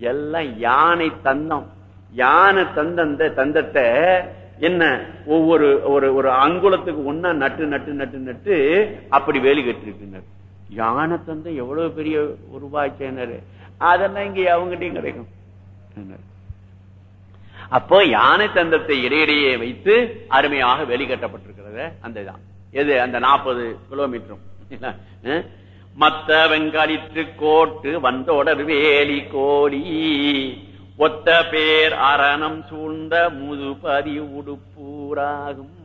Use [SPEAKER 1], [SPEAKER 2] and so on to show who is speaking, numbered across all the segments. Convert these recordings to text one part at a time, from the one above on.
[SPEAKER 1] எல்லாம் யானை தந்தம். யானை தந்த தந்தத்தை என்ன ஒவ்வொரு ஒரு ஒரு அங்குலத்துக்கு ஒன்னா நட்டு நட்டு நட்டு நட்டு அப்படி வேலி கட்டிருக்குனர் யானை தந்தம் எவ்வளவு பெரிய உருவாச்சேனர் அதெல்லாம் இங்க அவங்ககிட்டயும் கிடைக்கும். அப்போ யானை தந்தத்தை இடையிடையே வைத்து அருமையாக வெளிக்கட்டப்பட்டிருக்கிறத அந்த இதான். எது அந்த நாற்பது கிலோமீட்டரும் அஹ்? மத்த கோட்டு வந்தோடர் வேலி கோடி. ஒத்த பேர் அரணம் சூழ்ந்த முதுபதி உடுப்பூராகும்.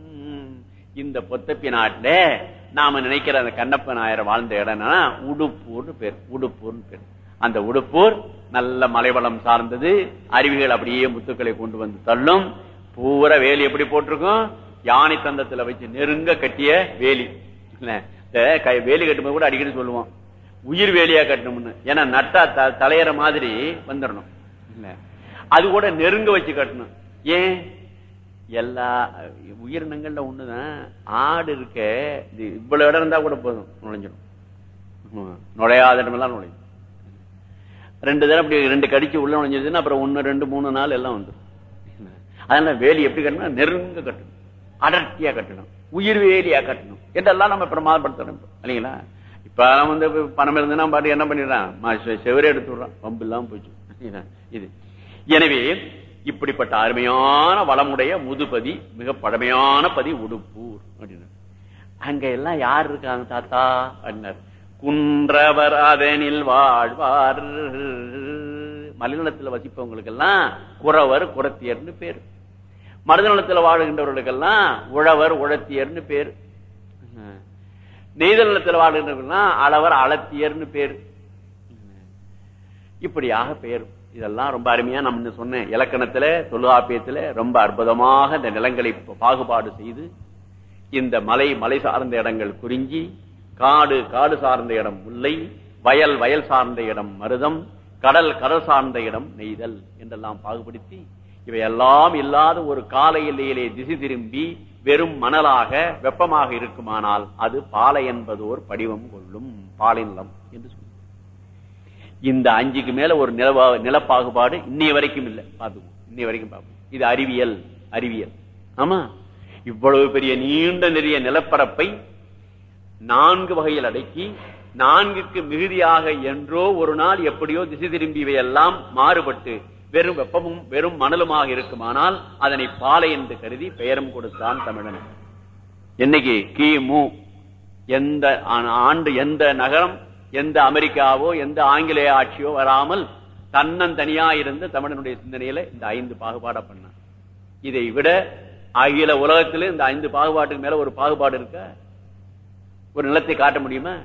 [SPEAKER 1] இந்த பொத்தப்பி நாட்டில் நாம நினைக்கிற அந்த கண்ணப்ப நாயர் வாழ்ந்த இடம்னா உடுப்பூர்னு பேர் உடுப்பூர்னு பேர். அந்த உடுப்பூர் நல்ல மலைவளம் சார்ந்தது. அருவிகள் அப்படியே முத்துக்களை கொண்டு வந்து தள்ளும். பூரா வேலி எப்படி போட்டிருக்கும்? யானை தந்தத்துல வச்சு நெருங்க கட்டிய வேலி. கை- வேலி கட்டும்போது கூட அடிக்கடி சொல்லுவோம். உயிர் வேலியா கட்டணும்னு. ஏன்னா நட்டா தலையற மாதிரி வந்துடணும் இல்ல. அது கூட நெருங்க வச்சு கட்டணும். ஏன்? எல்லா உயிரினங்கள்ல ஒண்ணுதான். ஆடு இருக்க இது இவ்வளவு இடம் இருந்தா கூட போதும். நுழைஞ்சிடும். நுழையாத இடமெல்லாம் நுழையும். ரெண்டு தடவை அப்படி ரெண்டு கடிச்சு உள்ள நுழைஞ்சிருச்சுன்னா அப்புறம் ஒன்னு ரெண்டு மூணு நாள் எல்லாம் வந்துடும் அதனால வேலி எப்படி கட்டணும் நெருங்க கட்டணும். அடர்த்தியா கட்டணும். உயிர் வேலியா கட்டணும். என்றெல்லாம் நம்ம இப்போ இப்ப. இல்லைங்களா? இப்ப வந்து பணம் இருந்ததுன்னா பாட்டு என்ன பண்ணிடுறான்? செவரே எடுத்து விடுறான். பம்பு இல்லாம போச்சு இது. எனவே இப்படிப்பட்ட அருமையான வளமுடைய முதுபதி மிக பழமையான பதி உடுப்பூர். அப்படின்னா அங்க எல்லாம் யார் இருக்காங்க தாத்தா? அப்படின்னார் குன்றவர் அதனில் வாழ்வார். மலைநலத்தில் வசிப்பவங்களுக்கு எல்லாம் குறவர் குரத்தியர்னு பேர். மருதநலத்தில் வாழுகின்றவர்களுக்கெல்லாம் உழவர் உழத்தியர்னு பேர். நெய்தல் நிலத்தில் வாழ்கின்றவர்கள்னா அளவர் அளத்தியர்னு பேர். இப்படியாக பெயர் இதெல்லாம் ரொம்ப அருமையா நம்ம சொன்னேன். இலக்கணத்துல தொல்காப்பியத்துல ரொம்ப அற்புதமாக இந்த நிலங்களை பாகுபாடு செய்து இந்த மலை மலை சார்ந்த இடங்கள் குறிஞ்சி காடு காடு சார்ந்த இடம் முல்லை வயல் வயல் சார்ந்த இடம் மருதம் கடல் கடல் சார்ந்த இடம் நெய்தல் என்றெல்லாம் பாகுபடுத்தி இவையெல்லாம் இல்லாத ஒரு கால எல்லையிலே திசை திரும்பி வெறும் மணலாக வெப்பமாக இருக்குமானால் அது பாலை என்பதோர் படிவம் கொள்ளும் பாலை நிலம் என்று சொல்லி இந்த அஞ்சுக்கு மேல ஒரு நில நிலப்பாகுபாடு இன்னைய வரைக்கும் இல்லை. பார்த்துக்கோ இன்னைய வரைக்கும் பார்ப்போம். இது அறிவியல் அறிவியல். ஆமா? இவ்வளவு பெரிய நீண்ட நிறைய நிலப்பரப்பை நான்கு வகையில் அடக்கி நான்குக்கு மிகுதியாக என்றோ ஒரு நாள் எப்படியோ திசை திரும்பியவையெல்லாம் மாறுபட்டு வெறும் வெப்பமும் வெறும் மணலுமாக இருக்குமானால் அதனை பாலை என்று கருதி பெயரும் கொடுத்தான் தமிழன். என்னைக்கு கிமு எந்த ஆ- ஆண்டு எந்த நகரம் எந்த அமெரிக்காவோ எந்த ஆங்கிலேய ஆட்சியோ வராமல் தன்னந்தனியா இருந்த தமிழனுடைய சிந்தனையில இந்த ஐந்து பாகுபாட பண்ணான். இதை விட அகில உலகத்திலே இந்த ஐந்து பாகுபாட்டுக்கு மேல ஒரு பாகுபாடு இருக்க? ஒரு நிலத்தை காட்ட முடியுமா?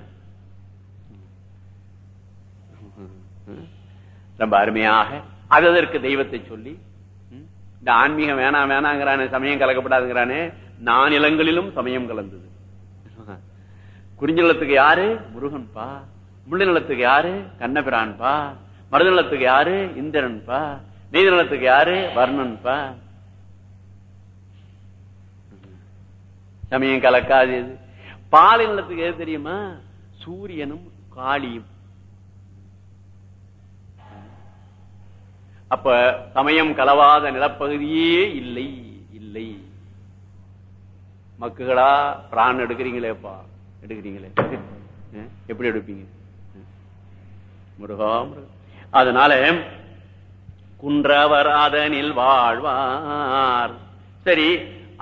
[SPEAKER 1] ரொம்ப அருமையாக அதற்கு தெய்வத்தை சொல்லி இந்த ஆன்மீகம் வேணாம் வேணாங்கிறானே சமயம் கலக்கப்படாதுங்கிறானே நானிலங்களிலும் சமயம் கலந்தது. குறிஞ்சி நிலத்துக்கு யாரு? முருகன்பா. முள்ளி நிலத்துக்கு யாரு? கண்ணபிரான்பா. மருத நிலத்துக்கு யாரு? இந்திரன்பா. நீதி நிலத்துக்கு யாரு? வர்ணன்பா. சமயம் கலக்காது பாலை நிலத்துக்கு எது தெரியுமா? சூரியனும் காளியும். அப்ப சமயம் கலவாத நிலப்பகுதியே இல்லை இல்லை. மக்குகளா பிரான் எடுக்கிறீங்களேப்பா எடுக்கிறீங்களே. எப்படி எடுப்பீங்க? முருகா அதனால குன்றவர் அதனில் வாழ்வார். சரி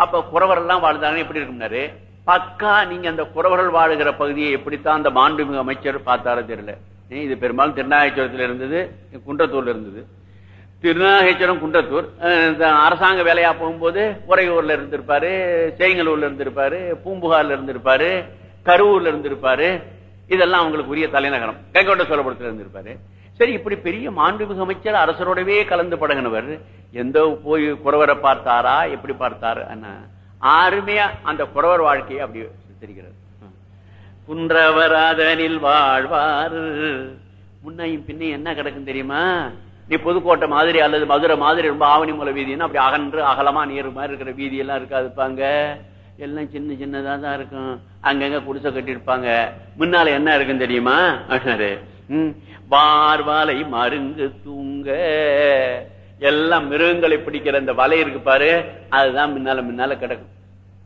[SPEAKER 1] அப்ப குறவர் எல்லாம் வாழ்ந்தாங்க எப்படி இருக்கும்னாரு பக்கா நீங்க அந்த குறவர்கள் வாழுகிற பகுதியை எப்படித்தான் அந்த மாண்புமிகு அமைச்சர் பார்த்தாரோ தெரியல. ஏன் இது பெரும்பாலும் திருநாகேஸ்வரத்தில் இருந்தது குன்றத்தூர்ல இருந்தது. திருநாகேஸ்வரம் குன்றத்தூர் இந்த அரசாங்க வேலையா போகும்போது உறையூர்ல இருந்திருப்பாரு சேங்கலூர்ல இருந்திருப்பாரு பூம்புகார்ல இருந்திருப்பாரு கரூர்ல இருந்திருப்பாரு. இதெல்லாம் அவங்களுக்கு உரிய தலைநகரம். கைகொண்ட சோழபுரத்துல இருந்திருப்பாரு. சரி இப்படி பெரிய மாண்புமிகு அமைச்சர் அரசரோடவே கலந்து பழகினவர். எந்த போய் குறவரை பார்த்தாரா எப்படி பார்த்தாரு அண்ணா? அந்த குறவர் வாழ்க்கையை அப்படி தெரிகிறது குன்றவராதனில் வாழ்வார். முன்னையும் பின்னையும் என்ன கிடக்கும் தெரியுமா? நீ புதுக்கோட்டை மாதிரி அல்லது மதுரை மாதிரி ரொம்ப ஆவணி மூல வீதினா அப்படி அகன்று அகலமா நீர் மாதிரி இருக்கிற வீதி எல்லாம் இருக்காதுப்பாங்க. எல்லாம் சின்ன சின்னதா தான் இருக்கும். அங்கங்க குடிசை கட்டியிருப்பாங்க. முன்னால என்ன இருக்குன்னு தெரியுமா உம் ம், வார்வாலை மருங்கு தூங்க. எல்லாம் மிருகங்களை பிடிக்கிற அந்த வலை இருக்கு பாரு அதுதான் முன்னால முன்னால கிடக்கும்.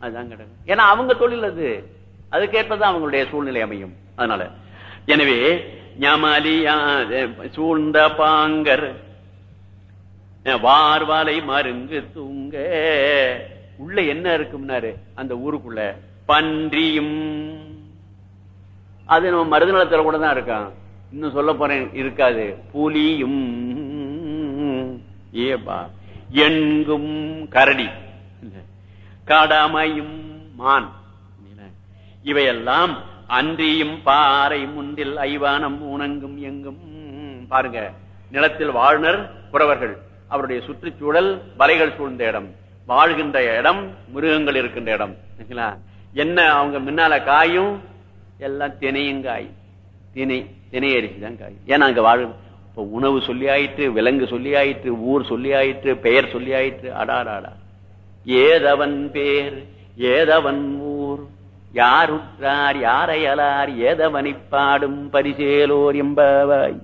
[SPEAKER 1] அதுதான் கிடக்கும். ஏன்னா அவங்க தொழில் அது. அதுக்கேற்பதான் அவங்களுடைய சூழ்நிலை அமையும். அதனால. எனவே ஞமலியாத சூழ்ந்த பாங்கர். வார்வாலை மருங்கு தூங்க. உள்ள என்ன இருக்கும்னாரு? அந்த ஊருக்குள்ள பன்றியும். அது நம்ம மருது நிலத்துல கூட தான் இருக்கான். இன்னும் சொல்ல போறேன் இருக்காது. புலியும். ஏபா எங்கும் கரடி. கடமையும் மான். இவையெல்லாம் அன்றியும் பாறை முன்றில் ஐவானம் உணங்கும் எங்கும். பாருங்க நிலத்தில் வாழ்னர் புறவர்கள். அவருடைய சுற்றுச்சூழல் வலைகள் சூழ்ந்த இடம். வாழ்கின்ற இடம் மிருகங்கள் இருக்கின்ற இடம். என்ன அவங்க முன்னால காயும்? எல்லாம் தினையும் காய் திணை திணை அரிசிதான் காயும். காய் ஏன்னா அங்க வாழ் இப்ப உணவு சொல்லி ஆயிற்று விலங்கு சொல்லி ஆயிற்று ஊர் சொல்லி ஆயிற்று பெயர் சொல்லி ஆயிற்று. அடாடாடா. ஏதவன் பேர் ஏதவன் ஊர் யார் உற்றார் யாரையலார் ஏதவனை பாடும் பரிசேலோர் எம்பவாய்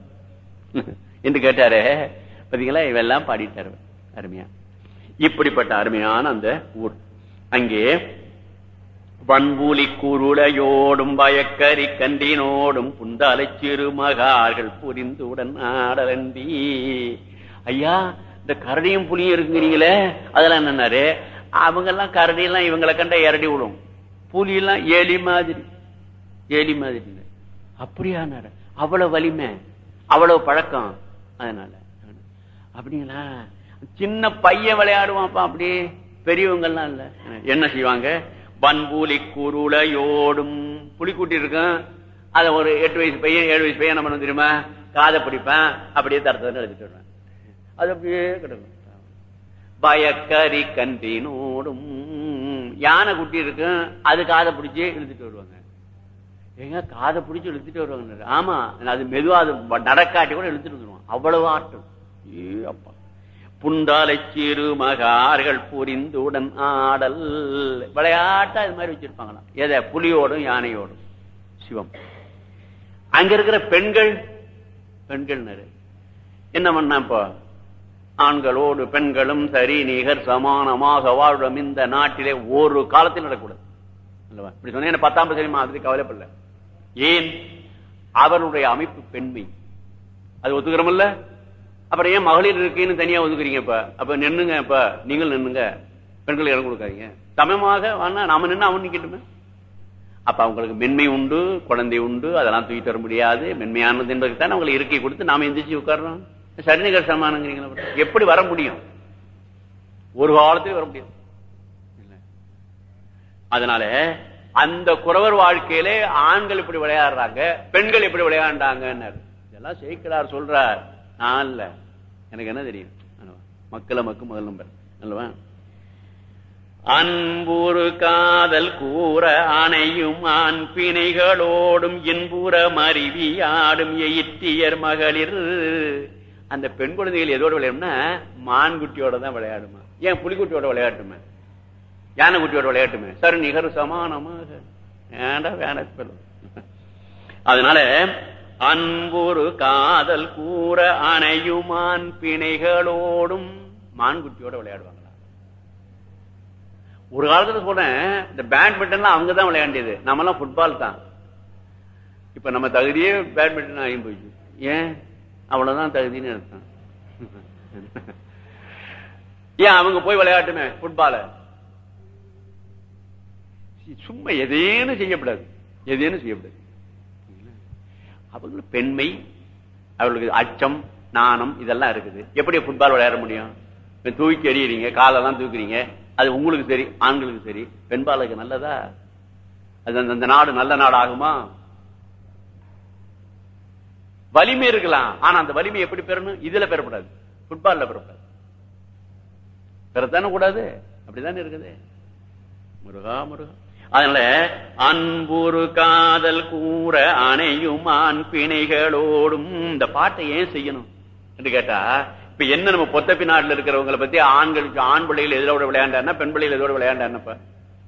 [SPEAKER 1] என்று கேட்டாரு. பாத்தீங்களா? இவெல்லாம் பாடிட்டாரு அருமையா. இப்படிப்பட்ட அருமையான அந்த ஊர். அங்கே வன்பூலி குருளையோடும் பயக்கரி கண்டினோடும் புந்தாலை சிறுமகார்கள் புரிந்துடன் ஆடலண்டி ஐயா இந்த கரடியும் புலியும் இருக்குங்கிறீங்களே. அதெல்லாம் என்னன்னாரு? அவங்க எல்லாம் கரடி எல்லாம் இவங்களை கண்ட இரடி விடும். புலியெல்லாம் எலி மாதிரி. எலி மாதிரி. அப்படியானாரு. அவ்வளவு வலிமை. அவ்வளவு பழக்கம். அதனால. அப்படிங்களா? சின்ன பையன் விளையாடுவான்ப்பா அப்படி பெரியவங்க எல்லாம் இல்ல. என்ன செய்வாங்க? பன்பூலி குருளையோடும் புலிக்குட்டி இருக்கும் அத ஒரு எட்டு வயசு பையன் ஏழு வயசு பையன் என்ன பண்ண தெரியுமா? காதை பிடிப்பேன். அப்படியே தரத்தை எழுதிட்டு வருவேன். அது அப்படியே கிடக்கும். பயக்கரி கன்றினோடும் யானை குட்டி இருக்கும் அது காதை பிடிச்சி இழுத்துட்டு வருவாங்க. ஏங்க காதை பிடிச்சி இழுத்துட்டு வருவாங்க ஆமா அது மெதுவா அது நடக்காட்டி கூட இழுத்துட்டு வந்துருவான். அவ்வளவு ஆட்டம் அப்பா. புண்டாலை சிறு மகார்கள் புரிந்துடன் ஆடல். விளையாட்டா இது மாதிரி வச்சிருப்பாங்களாம். எதை? புலியோடும் யானையோடும். சிவம். அங்க இருக்கிற பெண்கள் பெண்கள் என்ன பண்ணா இப்போ? ஆண்களோடு பெண்களும் சரி நிகர் சமானமாக வாழும் இந்த நாட்டிலே ஒரு காலத்தில் நடக்கூடாது இப்படி சொன்ன பத்தாம் சரிமா அதுக்கு கவலைப்படல. ஏன்? அவருடைய அமைப்பு பெண்மை. அது ஒத்துக்கிறோம்ல அப்புறம் ஏன் மகளிர் இருக்குன்னு தனியா ஒதுக்குறீங்க இப்ப? அப்ப நின்னுங்க இப்ப நீங்கள் நின்னுங்க. பெண்கள் இடம் கொடுக்காதீங்க. சமயமாக நாம நின்று அவன் நிக்கட்டுமே. அப்ப அவங்களுக்கு மென்மை உண்டு குழந்தை உண்டு அதெல்லாம் தூக்கி தர முடியாது. மென்மையானது என்பதுக்கு தான் அவங்களை இருக்கை கொடுத்து நாம எந்திரிச்சு உட்கார்றோம். சரிநிகர் சமானங்கிறீங்களா எப்படி வர முடியும்? ஒரு காலத்திலே வர முடியும். அதனால அந்த குறவர் வாழ்க்கையிலே ஆண்கள் இப்படி விளையாடுறாங்க பெண்கள் இப்படி விளையாண்டாங்க இதெல்லாம் சேர்க்கிறார் சொல்றார். நான் இல்ல. எனக்கு என்ன தெரியும்? மக்களை மக்கு முதல் நம்பர். அல்லவா? அன்புரு காதல் கூற அணையும் ஆண் பிணைகளோடும் இன்புற மருவியாடும் எயிற்றியர் மகளிர். அந்த பெண் குழந்தைகள் எதோட விளையாடும்னா மான்குட்டியோட தான் விளையாடுமா? ஏன் புலிக்குட்டியோட விளையாட்டுமே? யானை குட்டியோட விளையாட்டுமே? சரி நிகர் சமானமாக. ஏண்டா வேண அதனால அன்பொரு காதல் கூற அணையுமான் பிணைகளோடும் மான்குட்டியோட விளையாடுவாங்களா? ஒரு காலத்துல சொல்றேன் இந்த பேட்மிண்டன்லாம் அவங்க தான் விளையாண்டியது. நம்மலாம் ஃபுட்பால் தான். இப்ப நம்ம தகுதியே பேட்மிண்டன் ஆகி போயிடுச்சு. ஏன்? அவ்வளவுதான் தகுதின்னு அர்த்தம். ஏன் அவங்க போய் விளையாட்டுமே? ஃபுட்பால சும்மா எதேனும் செய்யப்படாது. எதேனும் செய்யப்படாது. அவங்களுக்கு பெண்மை அவர்களுக்கு அச்சம் நாணம் இதெல்லாம் இருக்குது. எப்படி ஃபுட்பால் விளையாட முடியும்? தூக்கி எறியறீங்க காலெல்லாம் தூக்குறீங்க அது உங்களுக்கு சரி ஆண்களுக்கு சரி. பெண்பாலுக்கு நல்லதா? அது அந்த நாடு நல்ல நாடு ஆகுமா வலிமை இருக்கலாம். ஆனா அந்த வலிமை எப்படி பெறணும்? இதுல பெறக்கூடாது. ஃபுட்பால்ல பெறக்கூடாது. பெறத்தானே கூடாது. அப்படித்தானே இருக்குது? முருகா முருகா. அதனால அன்புரு காதல் கூற அணையும் பிணைகளோடும் இந்த பாட்டை ஏன் செய்யணும்? என்று கேட்டா இப்ப என்ன நம்ம பொத்தப்பி நாட்டில் இருக்கிறவங்களை பத்தி ஆண்களுக்கு ஆண் பிள்ளைகள் எதோட விளையாண்டாருன்னா பெண் பிள்ளைகள் எதோட விளையாண்டாருன்னப்ப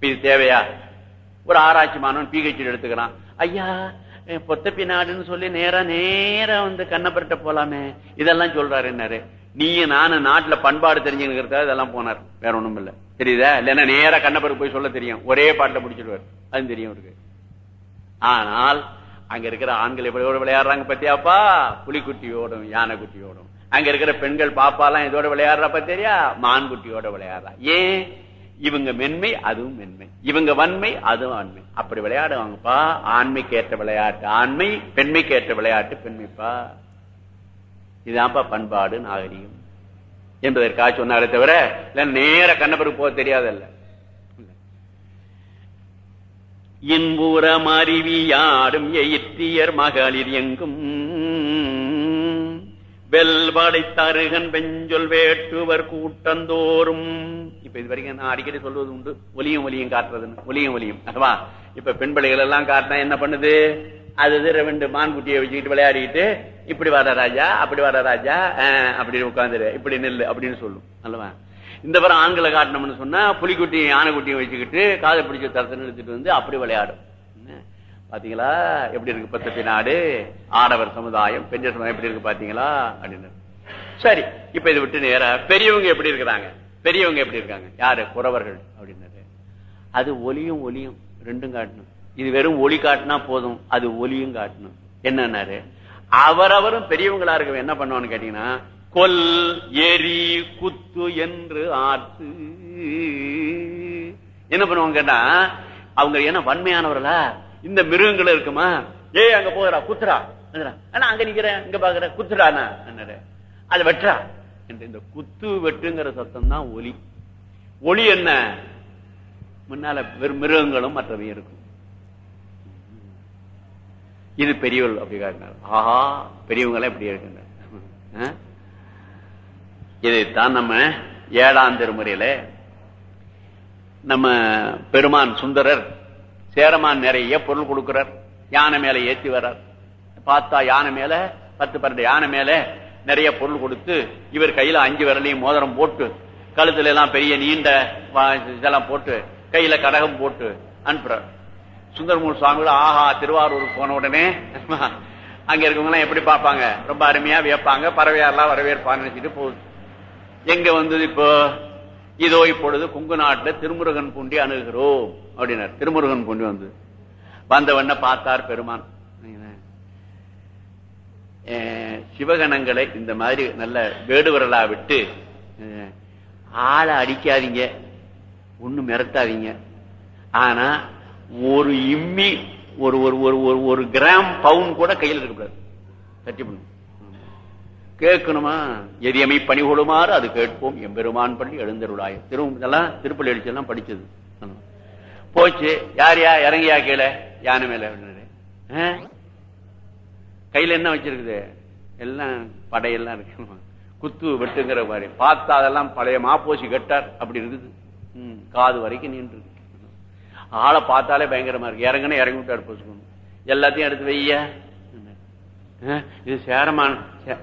[SPEAKER 1] இது தேவையா? ஒரு ஆராய்ச்சி மாணவன் பிஹெச்டி எடுத்துக்கிறான். ஐயா ஏய், பொத்தப்பி நாடுன்னு சொல்லி நேரா நேரா வந்து கண்ணப்பர்கிட்ட போலாமே. இதெல்லாம் சொல்றாரு என்னாரு. நீ நானும் நாட்டுல பண்பாடு தெரிஞ்சுக்கிறதா இதெல்லாம் போனார். வேற ஒண்ணும் இல்ல. தெரியுதா? இல்லைன்னா நேரா கண்ணப்பருக்கு போய் சொல்ல தெரியும். ஒரே பாட்டுல முடிச்சிடுவார். அது தெரியும் அவருக்கு. ஆனால் அங்க இருக்கிற ஆண்கள் எப்படி விளையாடுறாங்க பத்தியாப்பா புலிக்குட்டியோடும் யானை குட்டியோடும் அங்க இருக்கிற பெண்கள் பாப்பாலாம் இதோட விளையாடுறப்ப தெரியா மான் குட்டியோட விளையாடுறா. ஏன்? இவங்க மென்மை அதுவும் மென்மை. இவங்க வன்மை அதுவும் ஆண்மை. அப்படி விளையாடுவாங்கப்பா. ஆண்மைக்கு ஏற்ற விளையாட்டு. ஆண்மை பெண்மைக்கு ஏற்ற விளையாட்டு பெண்மைப்பா. இதுதான்ப்பா பண்பாடு நாகரிகம். என்பதற்காக சொன்னாரே தவிர இல்ல நேர கண்ணபருக்கு போக தெரியாதல்ல. இன்புறம் அறிவியாடும் எயிற்றியர் மகளிர் எங்கும். வெல்வாடை தருகன் பெஞ்சொல் வேட்டுவர் கூட்டந்தோறும். இப்ப இது வரைக்கும் நான் அடிக்கடி சொல்வது உண்டு. ஒலியும் ஒலியும் காட்டுறதுன்னு. ஒலியும் ஒலியும். அதுவா இப்ப பெண் பிள்ளைகள் எல்லாம் காட்டினா என்ன பண்ணுது? அது இது ரெண்டு மான்குட்டியை வச்சுக்கிட்டு விளையாடிட்டு இப்படி வர ராஜா அப்படி வர ராஜா ஆஹ், அப்படி உட்காந்துரு. இப்படி நெல்லு அப்படின்னு சொல்லும். அல்லவா? இந்த வாரம் ஆண்களை காட்டணும்னு சொன்னா புலிக்குட்டியும் யானைக்குட்டியும் வச்சுக்கிட்டு காதை பிடிச்ச தரத்தை எடுத்துட்டு வந்து அப்படி விளையாடும். பாத்தீங்களா? எப்படி இருக்கு பத்தத்தி நாடு? ஆடவர் சமுதாயம் பெஞ்ச சமுதாயம் எப்படி இருக்கு பாத்தீங்களா? அப்படின்னு. சரி இப்ப இதை விட்டு நேரா பெரியவங்க எப்படி இருக்கிறாங்க? பெரியவங்க எப்படி இருக்காங்க? யாரு? குறவர்கள் அப்படின்னாரு. அது ஒலியும் ஒலியும் ரெண்டும் காட்டணும். இது வெறும் ஒளி காட்டினா போதும் அது ஒலியும் காட்டணும். என்னன்னாரு? அவரவரும் பெரியவங்களா இருக்க என்ன பண்ணுவான்னு கேட்டீங்கன்னா கொல் எரி குத்து என்று ஆத்து என்ன பண்ணுவாங்க கேட்டா அவங்க என்ன வன்மையானவர்களா? இந்த மிருகங்கள் இருக்குமா? ஏய் அங்க போகிறா குத்துறா ஆனா அங்க நிக்கிறேன் இங்க பாக்குற குத்துறானா அது வெட்டுறா. என்ற இந்த குத்து வெட்டுங்கிற சத்தம் தான் ஒலி ஒளி என்ன? முன்னால வெறும் மிருகங்களும் மற்றவையும் இருக்கும். இது பெரியவர்கள் அப்படி காட்டினார். ஆஹா பெரியவங்களாம் இப்படி இருக்கின்றனர். இதைத்தான் நம்ம ஏழாம் திருமுறையில நம்ம பெருமான் சுந்தரர் சேரமான் நிறைய பொருள் கொடுக்கிறார். யானை மேல ஏத்தி வர்றார். பார்த்தா யானை மேல பத்து பன்னெண்டு யானை மேல நிறைய பொருள் கொடுத்து இவர் கையில அஞ்சு விரலையும் மோதிரம் போட்டு கழுத்துல எல்லாம் பெரிய நீண்ட இதெல்லாம் போட்டு கையில கடகம் போட்டு அனுப்புறார். சுந்தரமூர் சுவாமிகள் ஆஹா திருவாரூர் போன உடனே அங்க இருக்கவங்களாம் எப்படி பார்ப்பாங்க? ரொம்ப அருமையா வியப்பாங்க பறவையாரெல்லாம் வரவேற்பான்னு நினைச்சிட்டு போகுது. எங்க வந்தது இப்போ? இதோ இப்பொழுது குங்கு நாட்டுல திருமுருகன் பூண்டி அணுகிறோம் அப்படின்னார். திருமுருகன் பூண்டி வந்து வந்தவண்ண பார்த்தார் பெருமான். சிவகணங்களை இந்த மாதிரி நல்ல வேடுவரலா விட்டு ஆளை அடிக்காதீங்க ஒன்றும் மிரட்டாதீங்க. ஆனா ஒரு இம்மி ஒரு ஒரு ஒரு ஒரு ஒரு கிராம் பவுன் கூட கையில் இருக்கக்கூடாது தட்டி பண்ணும் கேட்கணுமா? எரியமை பணி அது கேட்போம். எம்பெருமான் பள்ளி எழுந்தருளாய். திரு திருப்பள்ளி அடிச்செல்லாம் படிச்சது. போச்சு. யார் யா? இறங்கியா கீழே? யானை மேல. கையில என்ன வச்சிருக்குது? எல்லாம் படையெல்லாம் இருக்கு. குத்து வெட்டுங்கிற மாதிரி. பார்த்தா அதெல்லாம் பழைய மாப்போசி கட்டார் அப்படி இருக்குது. காது வரைக்கும் நின்று இருக்கு. ஆளை பார்த்தாலே பயங்கரமா இருக்கு. இறங்குன்னு இறங்கி விட்டாரு போச்சுக்கணும் எல்லாத்தையும் எடுத்து வைய இது சேரமான சே-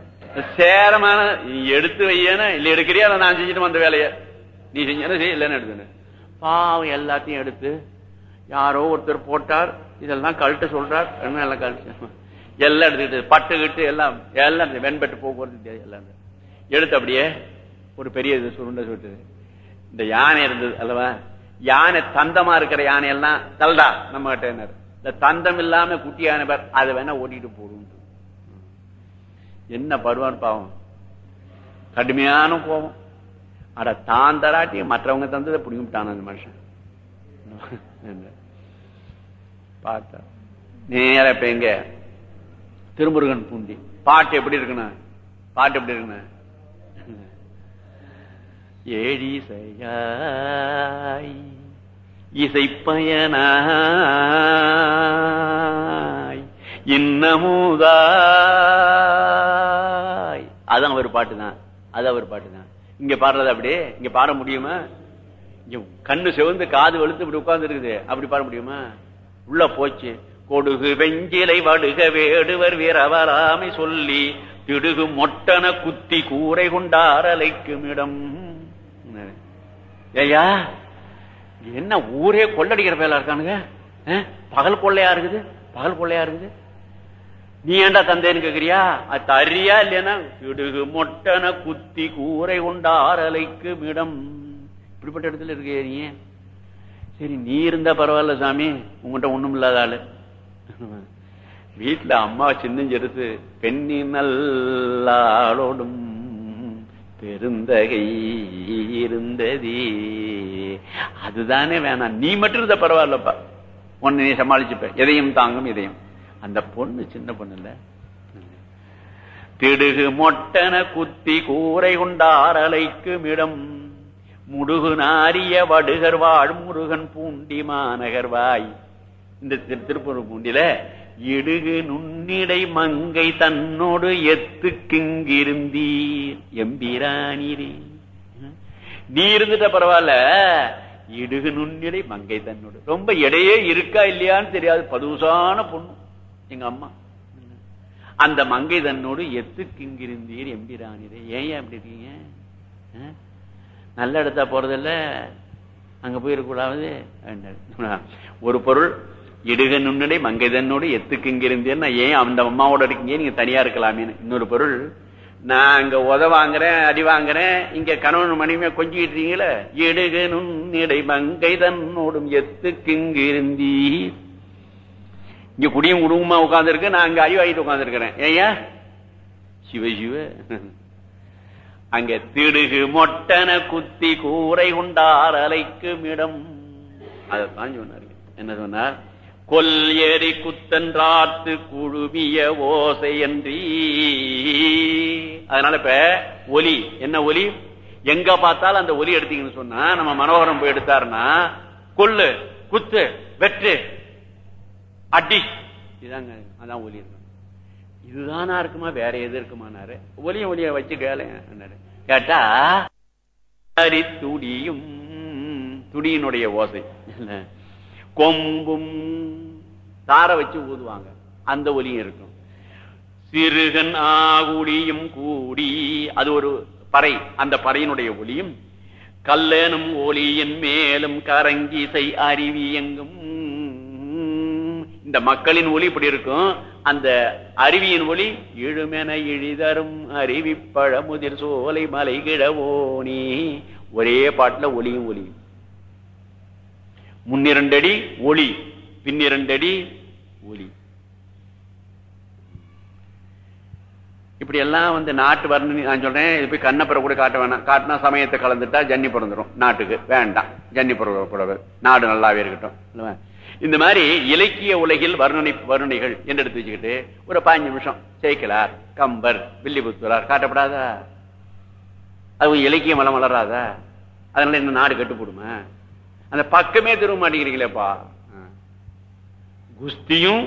[SPEAKER 1] சேரமான நீ எடுத்து வையனா இல்ல எடுக்கிறியா? அதை நான் செஞ்சுட்டு வந்த வேலைய. நீ செஞ்சா செய்ய இல்லைன்னு எடுத்துன்னு. பாவம் எல்லாத்தையும் எடுத்து யாரோ ஒருத்தர் போட்டார். இதெல்லாம் கழட்ட சொல்றார். என்ன எல்லாம் கழட்டு? எல்லாம் எடுத்துக்கிட்டு பட்டு கிட்டு எல்லாம் எல்லாம் இந்த வெண்பட்டு போக்குவரத்து எல்லாம் எடுத்து. அப்படியே ஒரு பெரிய இது சுருண்டை சுட்டு இந்த யானை இருந்தது அல்லவா? யானை தந்தமா இருக்கிற யானை எல்லாம் தல்டா நம்ம கிட்ட என்ன இந்த தந்தம் இல்லாம குட்டி யானை பேர் அதை வேணா ஓட்டிட்டு போடும் என்ன பருவான் பாவம். கடுமையான கோபம். அட தான் தராட்டி மற்றவங்க தந்ததை புடிங்கிட்டான் அந்த மனுஷன். பார்த்தா. நேர இப்ப எங்க? திருமுருகன் பூண்டி. பாட்டு எப்படி இருக்குண்ணா பாட்டு எப்படி இருக்குண்ணா ஏழிசையாய் இசைப்பயனாய் இன்னமுதாய். அதான் அவர் பாட்டு தான் அது அவர் பாட்டு தான் இங்க பாடுறது அப்படியே இங்க பாட முடியுமா? இங்க கண்ணு சிவந்து காது வெளுத்து இப்படி உட்கார்ந்து இருக்குது. அப்படி பாட முடியுமா? உள்ள போச்சு. கொடுகு வெஞ்சிலை வடுக வேடுவர் வீரவராமை சொல்லி திடுகு மொட்டன குத்தி கூரை கொண்டாரலைக்கும் இடம் ஐயா என்ன ஊரே கொள்ளடிக்கிற பேலா இருக்கானுங்க? பகல் கொள்ளையா இருக்குது? பகல் கொள்ளையா இருக்குது? நீ ஏன்டா தந்தேன்னு கேக்குறியா? அது தரியா இல்லையா திடுகு மொட்டன குத்தி கூரை கொண்டாரலைக்கும் இடம் இப்படிப்பட்ட இடத்துல இருக்கிய நீ சரி நீ இருந்தா பரவாயில்ல சாமி. உங்கள்கிட்ட ஒண்ணும் இல்லாத ஆளு. வீட்டுல அம்மா சின்னஞ்செடுத்து பெண்ணி பெண்ணினல்லாளோடும் பெருந்தகை இருந்ததே. அதுதானே வேணாம். நீ மட்டும் இருந்த பரவாயில்லப்பா. உன்னை நீ சமாளிச்சுப்ப. எதையும் தாங்கும் இதையும் அந்த பொண்ணு சின்ன பொண்ணு இல்ல திடுகு மொட்டன குத்தி கூரை கொண்டாரலைக்கு இடம் முடுகு நாரிய வடுகர் வாழ் முருகன் பூண்டி மாநகர் வாய். இந்த திரு- திருப்பூர் பூண்டில இடுகு நுண்ணிடை மங்கை தன்னோடு எத்துக்கிங்கிருந்தீர். எம்பிரானிரே. நீ இருந்துட்ட பரவாயில்ல இடுகு நுண்ணிடை மங்கை தன்னோடு. ரொம்ப இடையே இருக்கா இல்லையான்னு தெரியாது. பதுசான பொண்ணு. எங்க அம்மா. அந்த மங்கை தன்னோடு எத்துக்கிங்கிருந்தீர் எம்பிரானிரே. ஏன் அப்படி இருக்கீங்க? ஆ? நல்ல இடத்தா போறதில்ல. அங்க போயிருக்கூடாது ஒரு பொருள் இடுக மங்கைதனோடு எத்துக்கு இங்க இருந்தேன்னா ஏன் அந்த அம்மாவோட இருக்கீங்க நீங்க தனியா இருக்கலாமேன்னு. இன்னொரு பொருள் நான் இங்க உத வாங்குறேன் அடி வாங்குறேன் இங்க கணவன் மனைவியா கொஞ்சிட்டு இருக்கீங்களே? இடுக நுண்ணிடை மங்கை எத்துக்கு இங்க இங்க குடியும் குடும்பமா உட்காந்துருக்கு நான் அங்க அடி உட்காந்துருக்கிறேன் இருக்கிறேன் ஏயா சிவ சிவ. அங்க திடுகு மொட்டன குத்தி கூரை உண்டார் அலைக்கும் இடம் அதைத்தான் சொன்னாரு. என்ன சொன்னார்? கொல் ஏறி குத்தன்றாத்து குழுவிய ஓசை என்றீ அதனால இப்ப ஒலி என்ன ஒலி? எங்க பார்த்தாலும் அந்த ஒலி எடுத்தீங்கன்னு சொன்னா நம்ம மனோகரம் போய் எடுத்தாருன்னா கொல்லு குத்து வெற்று அடி. இதாங்க அதான் ஒலி இருக்கும் இதுதானா இருக்குமா? வேற எது இருக்குமானாரு. ஒலிய ஒலிய வச்சு கேளேன் கேட்டா துடியும் துடியினுடைய ஓசை. கொம்பும் தார வச்சு ஊதுவாங்க. அந்த ஒலியும் இருக்கும். சிறுகன் ஆகுடியும் கூடி அது ஒரு பறை. அந்த பறையினுடைய ஒலியும் கல்லனும் ஒலியின் மேலும் கரங்கிசை அருவி எங்கும். இந்த மக்களின் ஒலி இப்படி இருக்கும். அந்த அருவியின் ஒலி இழுமென இழிதரும் அருவி பழமுதிர் சோலை மலை கிழவோனி ஒரே பாட்டுல ஒளியும் ஒலியும். முன்னிரண்டடி ஒளி பின்னிரண்டடி ஒளி. இப்படி எல்லாம் வந்து நாட்டு வர்ணனை நான் சொல்றேன் இது போய் கண்ணப்புற கூட காட்ட வேணாம். காட்டினா சமயத்தை கலந்துட்டா ஜன்னி பிறந்துரும் நாட்டுக்கு வேண்டாம். ஜன்னி பிறகு நாடு நல்லாவே இருக்கட்டும். இந்த மாதிரி இலக்கிய உலகில் வர்ணனை வர்ணனைகள் என்று எடுத்து வச்சுக்கிட்டு ஒரு பாஞ்சு நிமிஷம் சேக்கலார் கம்பர் வில்லிபுத்தூரார் காட்டப்படாதா? அது இலக்கியம் வளம் வளராதா? அதனால இந்த நாடு கட்டுப்படுமா அந்த பக்கமே திரும்ப மாட்டேங்கிறீங்களேப்பா குஸ்தியும்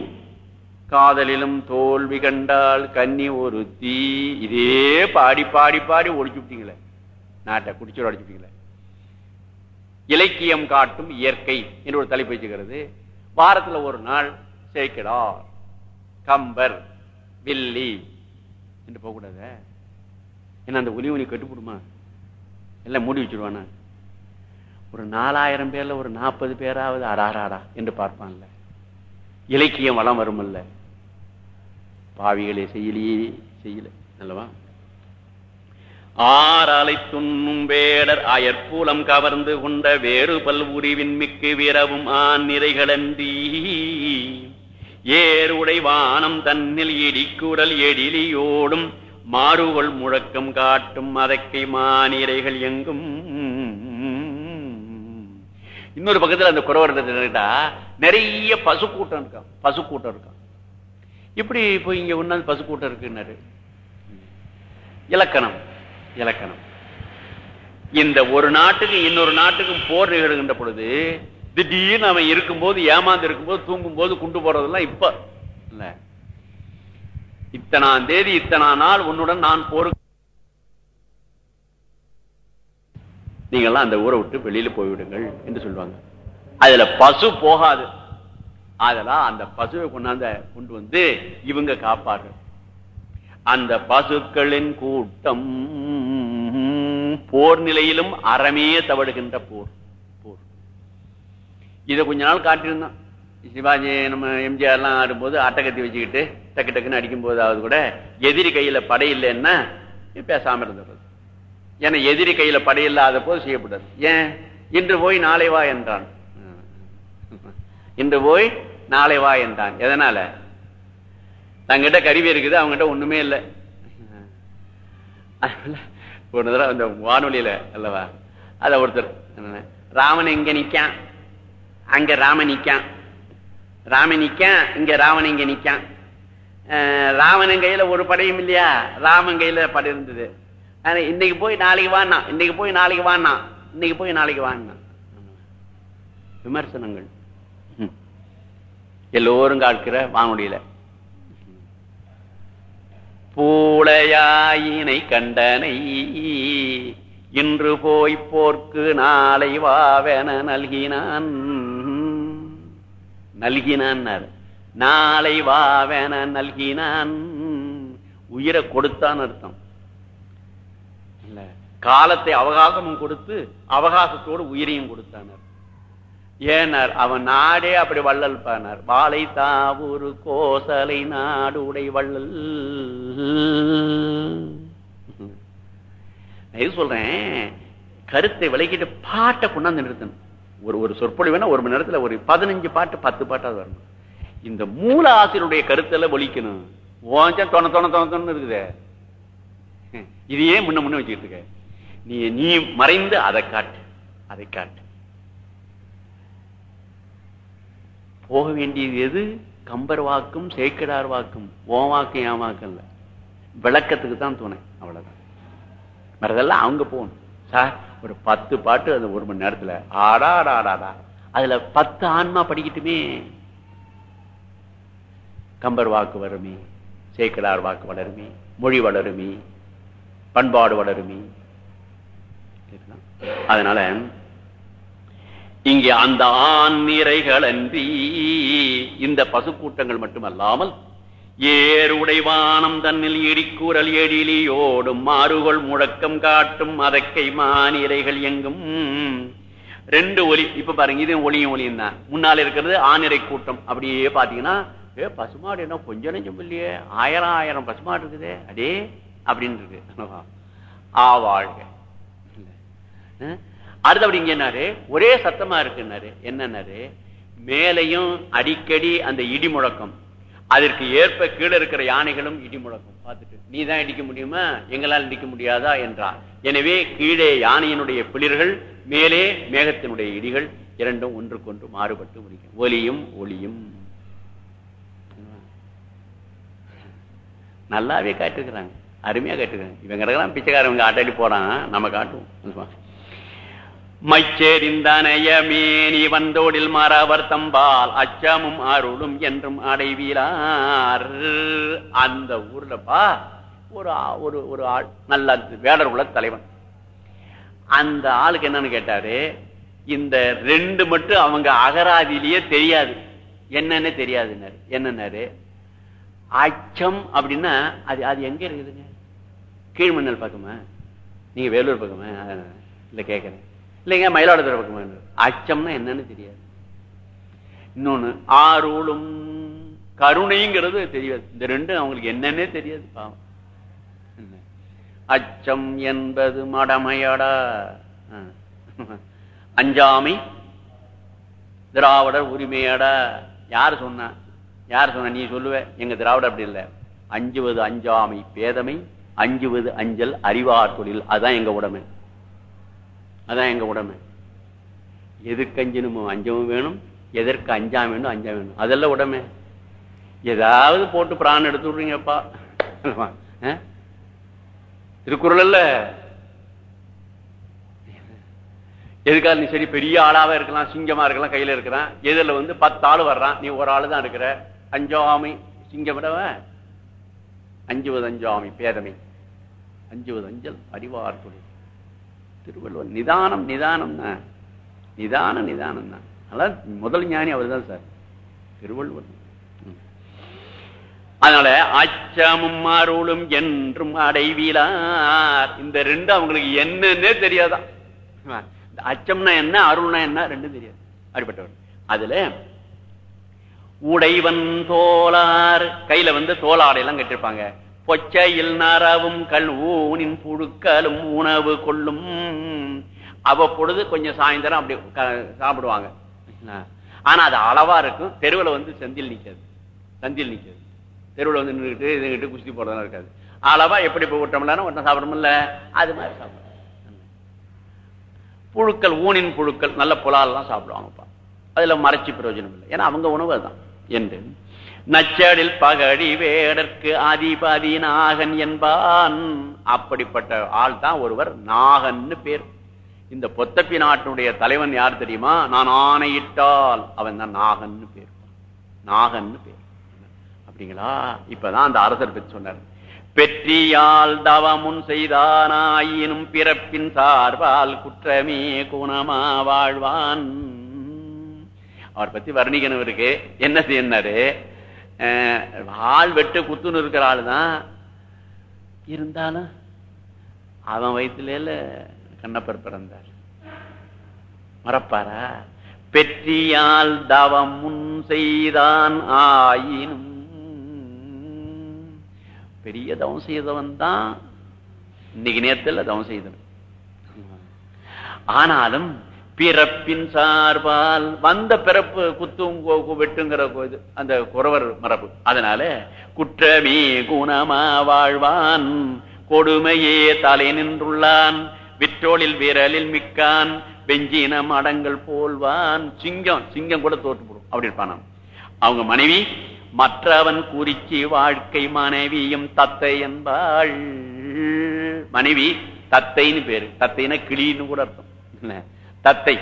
[SPEAKER 1] காதலிலும் தோல்வி கண்டால் கன்னி ஒரு தீ. இதே பாடி பாடி பாடி ஒழிச்சு விட்டீங்களே நாட்டை குடிச்சோட அடிச்சுட்டீங்களே இலக்கியம் காட்டும் இயற்கை என்று ஒரு தலைப்பு வச்சுக்கிறது. வாரத்தில் ஒரு நாள் சேக்கிடார் கம்பர் வில்லி என்று போகக்கூடாத. ஏன்னா அந்த ஒலி ஒலி கட்டுப்படுமா? எல்லாம் மூடி வச்சிருவானா? ஒரு நாலாயிரம் பேர்ல ஒரு நாற்பது பேராவது அடாராடா என்று பார்ப்பான்ல. இலக்கியம் வளம் வருமல்ல. பாவிகளை செய்யலையே செய்யல. அல்லவா? ஆறாலை துண்ணும் வேடர் அயற்பூலம் கவர்ந்து கொண்ட வேறு பல்வுரிவின் மிக்கு விரவும் ஆண் நிறைகளன்றி ஏறுடை வானம் தன்னில் இடிக்குடல் எடிலியோடும் மாறுகொள் முழக்கம் காட்டும் மதக்கை மானிரைகள் எங்கும் இன்னொரு பக்கத்துல அந்த குறவரட்டா நிறைய பசு கூட்டம் இருக்கான் பசு கூட்டம் இருக்கான் இப்படி இப்போ இங்க ஒன்னாந்து பசு கூட்டம் இருக்குன்னாரு. இலக்கணம். இலக்கணம். இந்த ஒரு நாட்டுக்கு இன்னொரு நாட்டுக்கும் போர் நிகழ்கின்ற பொழுது திடீர்னு அவன் இருக்கும்போது ஏமாந்து இருக்கும்போது தூங்கும் போது குண்டு போறதெல்லாம் இப்ப. இல்ல. இத்தனாம் தேதி இத்தனா நாள் உன்னுடன் நான் போருக்கு நீங்கள்லாம் அந்த ஊரை விட்டு வெளியில போய்விடுங்கள் என்று சொல்லுவாங்க. அதுல பசு போகாது. அதெல்லாம் அந்த பசுவை கொண்டாந்த கொண்டு வந்து இவங்க காப்பார்கள். அந்த பசுக்களின் கூட்டம் போர் நிலையிலும் அறமே தவடுகின்ற போர். போர். இதை கொஞ்ச நாள் காட்டியிருந்தான் சிவாஜி நம்ம எம்ஜிஆர் எல்லாம் ஆடும்போது அட்டகத்தி வச்சுக்கிட்டு டக்கு டக்குன்னு அடிக்கும் போதாவது கூட எதிரி கையில படை இல்லைன்னா பேசாம இருந்துடுறது. ஏன்னா எதிரி கையில படை இல்லாத போது செய்யப்படாது ஏன்? இன்று போய் நாளை வா என்றான். இன்று போய் நாளை வா என்றான். எதனால? தங்கிட்ட கருவி இருக்குது அவங்ககிட்ட ஒண்ணுமே இல்லை. ஒரு தடவை அந்த வானொலியில அல்லவா அத ஒருத்தர் ராமன் இங்க நிக்கான். அங்க ராமன் நிக்கான். ராம நிக்கான் இங்க ராவன் இங்க நிக்கான். ராவணன் கையில ஒரு படையும் இல்லையா? ராமன் கையில படை இருந்தது. ஆனா, இன்னைக்கு போய் நாளைக்கு வானா இன்னைக்கு போய் நாளைக்கு வானா இன்னைக்கு போய் நாளைக்கு வானா விமர்சனங்கள். எல்லோரும் காட்கிற வானொலியில. பூளையாயினை கண்டனை இன்று போய் போர்க்கு நாளை வாவென நல்கினான். நல்கினான் நாளை வாவென நல்கினான். உயிரை கொடுத்தான் அர்த்தம். காலத்தை அவகாசமும் கொடுத்து அவகாசத்தோடு உயிரையும் கொடுத்தானர். ஏனார் அவன் நாடே அப்படி வள்ளல் பானார். வாழை தாவூரு கோசலை நாடு உடை வள்ளல். நான் சொல்றேன் கருத்தை விலகிட்டு பாட்டை கொண்டாந்து நிறுத்தணும். ஒரு ஒரு சொற்பொழிவுனா ஒரு மணி நேரத்துல ஒரு பதினஞ்சு பாட்டு பத்து பாட்டாவது வரணும். இந்த மூல ஆசிரியருடைய கருத்தெல்லாம் ஒழிக்கணும் ஓஞ்சம் தொண தொண தொண தொண்ணு இருக்குதே. இதையே முன்ன முன்ன வச்சுக்கிட்டு இருக்க? நீ நீ மறைந்து அதை காட்டு அதை காட்டு. போக வேண்டியது எது? கம்பர் வாக்கும் சேக்கடார் வாக்கும் ஓ வாக்கும் என் வாக்கும் இல்ல. விளக்கத்துக்கு தான் துணை அவ்வளவுதான். மறதெல்லாம் அவங்க போகணும். சார் ஒரு பத்து பாட்டு அந்த ஒரு மணி நேரத்துல ஆடா ஆடா ஆடாடா அதுல பத்து ஆன்மா படிக்கட்டுமே. கம்பர் வாக்கு வருமே சேக்கடார் வாக்கு வளருமே மொழி வளருமே பண்பாடு வளருமே அதனால இங்கே அந்த ஆண் நிறைகள் அன்றி இந்த பசுக்கூட்டங்கள் மட்டுமல்லாமல் ஏறுடைவானம் தன்னில் இடிக்கூறல் எழிலியோடும் மாறுகொள் முழக்கம் காட்டும் அதக்கை மானிரைகள் எங்கும். ரெண்டு ஒலி இப்ப பாருங்க இது ஒளியும் ஒளியும் தான். முன்னால இருக்கிறது ஆனிரை கூட்டம். அப்படியே பாத்தீங்கன்னா ஏ பசுமாடு என்ன கொஞ்சம் நெஞ்சம் இல்லையே? ஆயிரம் ஆயிரம் பசுமாடு இருக்குதே. அடே அப்படின்னு இருக்கு. ஆ வாழ்க. அடுத்து அடுத்தபடி இங்க என்னாரு? ஒரே சத்தமா இருக்குன்னாரு என்னன்னாரு மேலையும் அடிக்கடி அந்த இடி முழக்கம். அதற்கு ஏற்ப கீழே இருக்கிற யானைகளும் இடி முழக்கம். பார்த்துட்டு நீ தான் இடிக்க முடியுமா? எங்களால் இடிக்க முடியாதா? என்றார். எனவே கீழே யானையினுடைய பிளிர்கள் மேலே மேகத்தினுடைய இடிகள் இரண்டும் ஒன்றுக்கொன்று மாறுபட்டு முடிக்கும் ஒலியும் ஒளியும். நல்லாவே காட்டுக்கிறாங்க அருமையா காட்டுக்கிறாங்க இவங்க பிச்சைக்காரவங்க ஆட்டாடி போறான் நம்ம காட்டுவோம். மைச்சேரிந்தனைய மேனி வந்தோடில் மறவர் தம்பால் அச்சமும் அருளும் என்றும் அடைவீரார் அந்த ஊர்லப்பா ஒரு ஒரு ஒரு ஆள் நல்ல வேடர் உள்ள தலைவன். அந்த ஆளுக்கு என்னன்னு கேட்டாரு இந்த ரெண்டு மட்டும் அவங்க அகராதியிலேயே தெரியாது. என்னன்னு தெரியாதுன்னாரு. என்னன்னாரு? அச்சம் அப்படின்னா அது அது எங்க இருக்குதுங்க? கீழ்மண்ணல் பக்கமா? நீங்க வேலூர் பக்கமா? இல்ல கேக்குறேன். இல்லைங்க மயிலாடுதுறை பக்கம் அச்சம்னா என்னன்னு தெரியாது. இன்னொன்னு ஆரோளும் கருணைங்கிறது தெரியாது. இந்த ரெண்டும் அவங்களுக்கு என்னன்னே தெரியாது பாவம். அச்சம் என்பது மடமையடா. அஹ். அஞ்சாமை திராவிடர் உரிமையடா. யார் சொன்னா? யார் சொன்ன? நீ சொல்லுவ. எங்க திராவிடர் அப்படி இல்லை. அஞ்சுவது அஞ்சாமை பேதமை அஞ்சுவது அஞ்சல் அறிவார் தொழில். அதான் எங்க உடமை. அதான் எங்க உடமை. எதுக்கு அஞ்சனுமோ அஞ்சமும் வேணும் எதற்கு அஞ்சா வேணும் அஞ்சா வேணும். அதெல்லாம் உடமை. ஏதாவது போட்டு பிராணம் எடுத்து விடுறீங்கப்பா. திருக்குறள் அல்ல எதுக்காக நீ சரி பெரிய ஆளாவே இருக்கலாம் சிங்கமா இருக்கலாம் கையில இருக்கிறான். எதுல வந்து பத்து ஆள் வர்றான். நீ ஒரு ஆளு தான் இருக்கிற. அஞ்சாமை சிங்கம் விடவன் அஞ்சுவது அஞ்சாமை பேதமை. அஞ்சுவது அஞ்சல் அறிவார்த்துடைய திருவள்ளுவர். நிதானம் நிதானம் தான். நிதான நிதானம் தான். அதான் முதல் ஞானி அவர் தான் சார். திருவள்ளுவர். அதனால அச்சமும் அருளும் என்றும் அடைவீலார். இந்த ரெண்டு அவங்களுக்கு என்னன்னே தெரியாதான் அச்சம்னா என்ன அருள்னா என்ன ரெண்டும் தெரியாது. அப்படிப்பட்டவர். அதுல உடைவன் தோளார். கையில வந்து தோளாடை எல்லாம் கட்டிருப்பாங்க. பொச்சையில் நாராவும் கல் ஊனின் புழுக்களும் உணவு கொள்ளும். அவ்வப்பொழுது கொஞ்சம் சாயந்தரம் அப்படி க- சாப்பிடுவாங்க. ஆனா அது அளவா இருக்கும். தெருவில் வந்து செந்தில் நிக்காது சந்தில் நிக்காது தெருவில் வந்து நின்றுட்டு இதுகிட்டு குஸ்தி போடுறதெல்லாம் இருக்காது. அளவா எப்படி போய் விட்டோம்னா ஒன்றும் சாப்பிடணும்ல? அது மாதிரி சாப்பிடும் புழுக்கள் ஊனின் புழுக்கள் நல்ல புலாலெல்லாம் சாப்பிடுவாங்கப்பா. அதுல மறைச்சி பிரயோஜனம் இல்லை. ஏன்னா அவங்க உணவு அதுதான். என்று நச்சடில் பகடி வேடற்கு அதிபதி நாகன் என்பான். அப்படிப்பட்ட ஆள் தான் ஒருவர் நாகன்னு பேர். இந்த பொத்தப்பி நாட்டினுடைய தலைவன் யார் தெரியுமா? நான் ஆணையிட்டால் அவன் தான் நாகன்னு பேர். நாகன்னு பேர். அப்படிங்களா? இப்பதான் அந்த அரசர் பற்றி சொன்னார். பெற்றியால் தவமுன் செய்தானாயினும் பிறப்பின் சார்பால் குற்றமே குணமா வாழ்வான். அவர் பத்தி வர்ணிக்கணும் இருக்கு என்ன செய்யினாரு ஆள் வெட்டு குத்துன்னு இருக்கிற ஆள் தான். இருந்தாலும் அவன் வயிற்றுல கண்ணப்பர் பிறந்தார். மறப்பாரா? பெற்றியால் தவம் முன் செய்தான் ஆயினும் பெரிய தவம் செய்தவன் தான். இன்னைக்கு நேரத்தில் தவம் செய்தவன். ஆனாலும் பிறப்பின் சார்பால் வந்த பிறப்பு குத்தும் கோ- வெட்டுங்கிற கோ- இது, அந்த குறவர் மரபு. அதனால குற்றமே குணமா வாழ்வான். கொடுமையே தலை நின்றுள்ளான். விற்றோளில் விரலில் மிக்கான். வெஞ்சின மடங்கள் போல்வான். சிங்கம் சிங்கம் கூட தோற்று போடும். அப்படி இருப்பானாம். அவங்க மனைவி மற்றவன் குறிச்சி வாழ்க்கை மனைவியும் தத்தை என்பாள். மனைவி தத்தைன்னு பேரு. தத்தைன்னா கிளின்னு கூட அர்த்தம். தத்தை.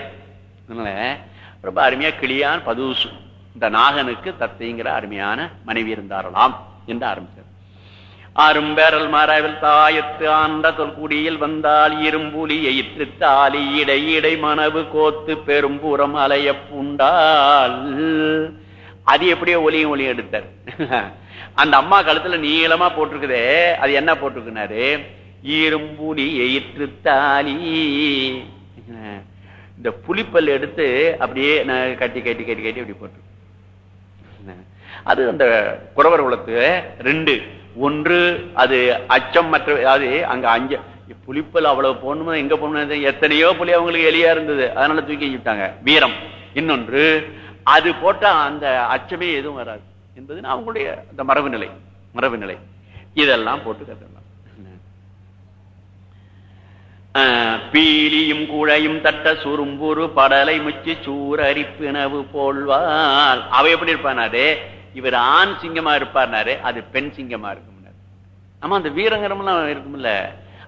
[SPEAKER 1] ரொம்ப அருமையா கிளியான் பதுசு. இந்த நாகனுக்கு தத்தைங்கிற அருமையான மனைவி இருந்தாரலாம் என்று ஆரம்பித்தார். அரும்பேரல் மரவில் தாயத்து ஆண்ட தொல்குடியில் வந்தால் இரும்புலி எயிற்று தாலி இடை இடை மனவு கோத்து பெரும்புறம் அலைய புண்டால். அது எப்படியோ ஒலியும் ஒலியும் எடுத்தார். அந்த அம்மா கழுத்துல நீளமா போட்டிருக்குதே அது என்ன போட்டிருக்குனாரு? இரும்புலி எயிற்று தாலி. இந்த புளிப்பல் எடுத்து அப்படியே நான் கட்டி கட்டி கட்டி கட்டி அப்படி போட்டு. அது அந்த குறவர் குலத்து ரெண்டு. ஒன்று அது அச்சம் மற்ற அது அங்க அஞ்ச. புளிப்பல் அவ்வளவு போகணுமா எங்க போகணும் எத்தனையோ புலி அவங்களுக்கு எளியா இருந்தது. அதனால தூக்கி விட்டாங்க. வீரம். இன்னொன்று அது போட்டா அந்த அச்சமே எதுவும் வராது. என்பது அவங்களுடைய அந்த மரபு நிலை மரபு நிலை இதெல்லாம் போட்டு கத்தலாம் பீலியும் குழையும் தட்ட சுரும்புரு படலை முச்சி சூரரிப்பினவு போல்வாள். அவ எப்படி இருப்பானாரு இவர் ஆண் சிங்கமா இருப்பார்னாரு அது பெண் சிங்கமா இருக்கும் ஆமா அந்த வீரங்கரம்லாம் இருக்கும்ல.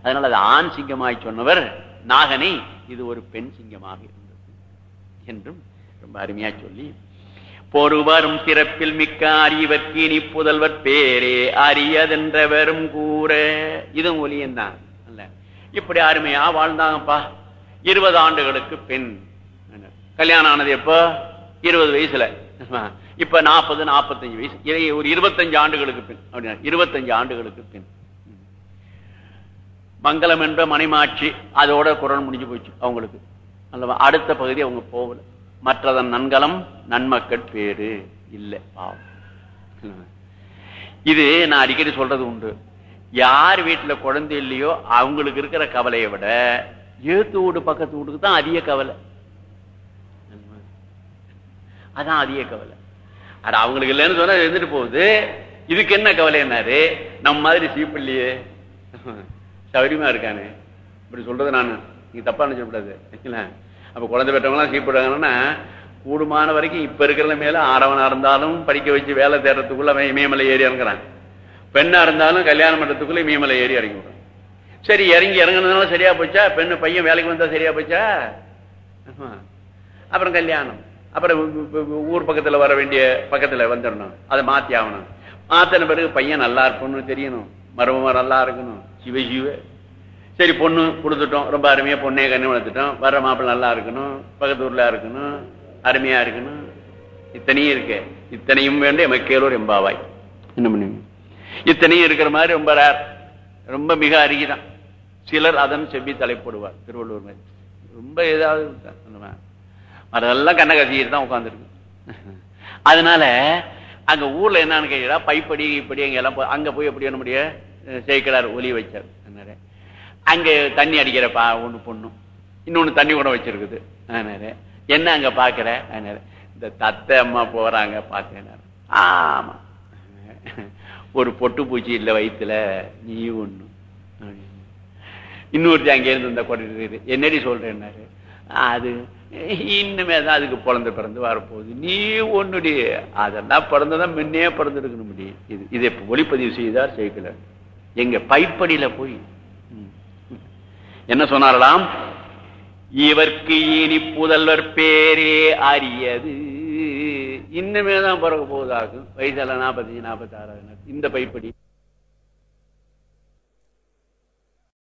[SPEAKER 1] அதனால அது ஆண் சிங்கமாய் சொன்னவர் நாகனை இது ஒரு பெண் சிங்கமாக இருந்தது என்றும் ரொம்ப அருமையா சொல்லி பொறுவரும் சிறப்பில் மிக்க அறிவர்க்கு இனி புதல்வர் பேரே அறியதென்றவரும் கூற. இதுவும் ஒலியன் தான் இப்படி அருமையா வாழ்ந்தாங்கப்பா. இருபது ஆண்டுகளுக்கு பெண் கல்யாணம் ஆனது எப்போ? இருபது வயசுல. இப்ப நாற்பது நாற்பத்தஞ்சு வயசு. இதை ஒரு இருபத்தஞ்சு ஆண்டுகளுக்கு பின். அப்படின்னா இருபத்தஞ்சு ஆண்டுகளுக்கு பின். மங்களம் என்ற மணிமாட்சி அதோட குரல் முடிஞ்சு போச்சு அவங்களுக்கு. அல்லவா அடுத்த பகுதி அவங்க போகல. மற்றதன் நன்கலம் நன்மக்கள் பேரு இல்லை பாவம். இது நான் அடிக்கடி சொல்றது உண்டு. யார் வீட்டில் குழந்தை இல்லையோ அவங்களுக்கு இருக்கிற கவலையை விட ஏத்து வீடு பக்கத்து வீட்டுக்கு தான் அதிக கவலை. அதான் அதிக கவலை. அது அவங்களுக்கு இல்லைன்னு சொன்னா இருந்துட்டு போகுது. இதுக்கு என்ன கவலை என்னாரு நம்ம மாதிரி சீப்பிள்ளையே. சௌரியமா இருக்கானு. இப்படி சொல்றது நான் நீங்க தப்பா நினைச்சக்கூடாது அப்ப குழந்தை பெற்றவங்களாம் சீப்பிடுறாங்கன்னா கூடுமான வரைக்கும் இப்ப இருக்கிற மேல ஆடவனா இருந்தாலும் படிக்க வச்சு வேலை தேடுறதுக்குள்ள அவன் இமயமலை ஏறி இறங்குறான். பெண்ணா இருந்தாலும் கல்யாண பண்றதுக்குள்ள மீமலை ஏறி இறங்கி விடும் சரி இறங்கி இறங்குனதுனால சரியா போச்சா? பெண்ணு பையன் வேலைக்கு வந்தா சரியா போச்சா? அப்புறம் கல்யாணம். அப்புறம் ஊர் பக்கத்துல வர வேண்டிய பக்கத்துல வந்துடணும். அதை மாத்தி ஆகணும். மாத்தின பிறகு பையன் நல்லா இருக்கணும்னு தெரியணும். மருமம் நல்லா இருக்கணும். சிவ சிவ. சரி பொண்ணு கொடுத்துட்டோம். ரொம்ப அருமையா பொண்ணே கண்ணு வளர்த்துட்டோம். வர மாப்பிள்ள நல்லா இருக்கணும். பக்கத்து ஊர்ல இருக்கணும். அருமையா இருக்கணும். இத்தனையும் இருக்கு. இத்தனையும் வேண்ட எமக்கேலூர் எம்பாவாய். என்ன பண்ணி இத்தனையும் இருக்கிற மாதிரி ரொம்ப ரேர் ரொம்ப மிக அருகிதான். சிலர் அதன் செவ்வி தலைப்படுவார். திருவள்ளுவர் மாதிரி. ரொம்ப ஏதாவது அதெல்லாம் கண்ண கசிக்கிட்டு தான் உட்காந்துருக்கு அதனால அங்க ஊர்ல என்னன்னு கேட்டா பைப்படி இப்படி அங்க எல்லாம் அங்க போய் எப்படி பண்ண முடிய? சேர்க்கிறார் ஒலி வச்சார். அங்க தண்ணி அடிக்கிற பா ஒண்ணு பொண்ணும் இன்னொன்னு தண்ணி கூட வச்சிருக்குது. என்ன அங்க பாக்குற? இந்த தத்தை அம்மா போறாங்க பார்த்தேன் ஆமா. ஒரு பொட்டு பூச்சி இல்லை வயித்துல நீ ஒண்ணு. இன்னொருத்தி அங்க இருந்து இந்த கொண்டு என்னடி சொல்றேன்னாரு. அது இன்னுமே தான் அதுக்கு பிறந்து பிறந்து வரப்போகுது. நீ ஒண்ணுடி. அதெல்லாம் பிறந்ததான் முன்னே பிறந்திருக்கணும் முடி இது இதை ஒளிப்பதிவு செய்தார் சேர்க்கல எங்க பைப்படியில போய் என்ன சொன்னாரலாம் இவர்க்கு இனி புதல்வர் பேரே அறியது இன்னுமே தான் பிறக்க போகுதாகும். வயசுல நாற்பத்தஞ்சு நாற்பத்தி ஆறாவது இந்த பைப்படி.